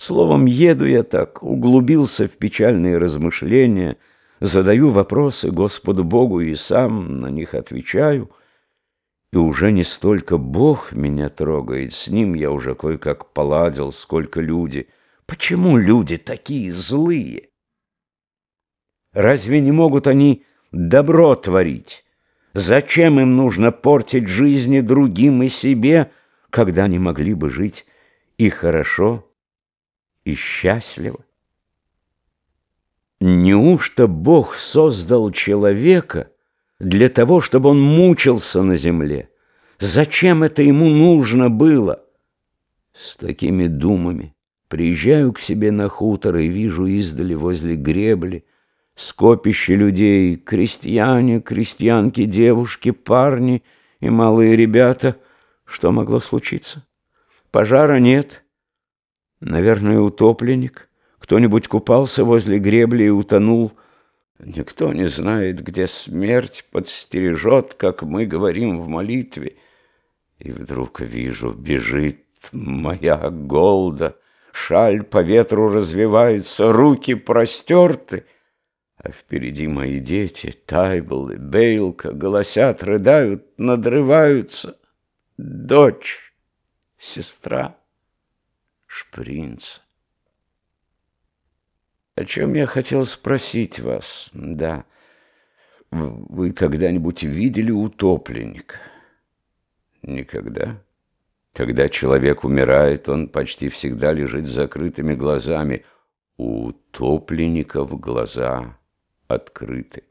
Словом, еду я так, углубился в печальные размышления, задаю вопросы Господу Богу и сам на них отвечаю. И уже не столько Бог меня трогает, с ним я уже кое-как поладил, сколько люди. Почему люди такие злые? Разве не могут они добро творить? Зачем им нужно портить жизни другим и себе, когда они могли бы жить и хорошо, и счастливо? Неужто Бог создал человека для того, чтобы он мучился на земле? Зачем это ему нужно было? С такими думами приезжаю к себе на хутор и вижу издали возле гребли скопище людей, крестьяне, крестьянки, девушки, парни и малые ребята. Что могло случиться? Пожара нет. Наверное, утопленник. Кто-нибудь купался возле гребли и утонул. Никто не знает, где смерть подстережет, как мы говорим в молитве. И вдруг вижу, бежит моя голда. Шаль по ветру развивается, руки простерты — а впереди мои дети, Тайбл и Бейлка, голосят, рыдают, надрываются. Дочь, сестра, шпринца. О чем я хотел спросить вас, да. Вы когда-нибудь видели утопленника? Никогда. Когда человек умирает, он почти всегда лежит с закрытыми глазами. У утопленников глаза открыты.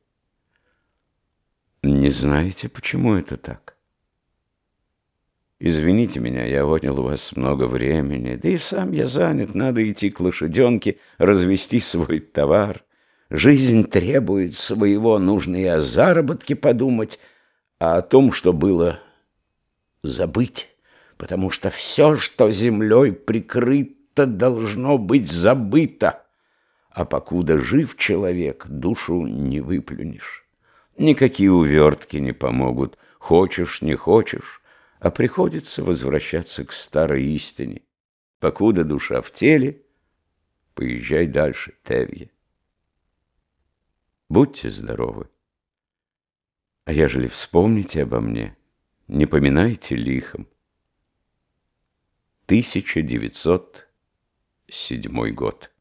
Не знаете, почему это так? Извините меня, я отнял у вас много времени, да и сам я занят, надо идти к лошаденке, развести свой товар. Жизнь требует своего, нужно и о заработке подумать, а о том, что было, забыть, потому что все, что землей прикрыто, должно быть забыто. А покуда жив человек, душу не выплюнешь. Никакие увертки не помогут, хочешь, не хочешь, а приходится возвращаться к старой истине. Покуда душа в теле, поезжай дальше, Тевье. Будьте здоровы. А ежели вспомните обо мне, не поминайте лихом. 1907 год.